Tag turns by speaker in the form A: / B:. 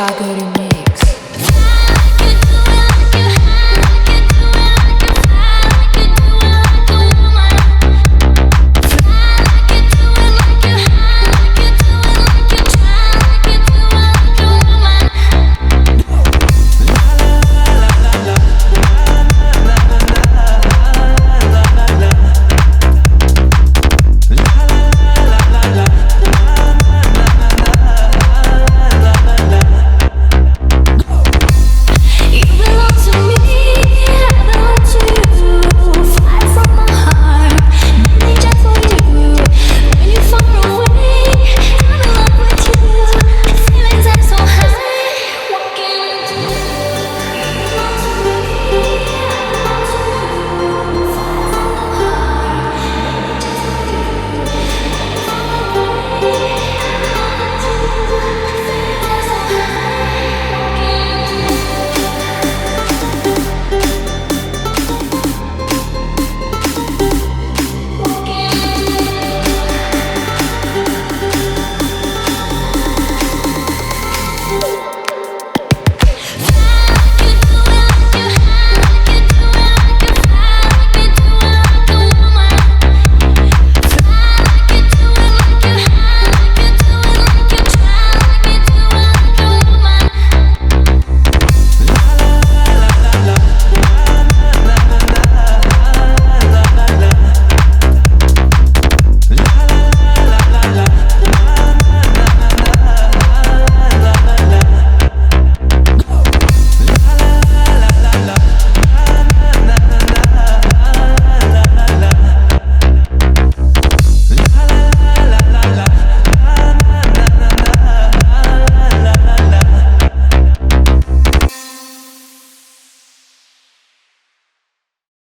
A: Sagar me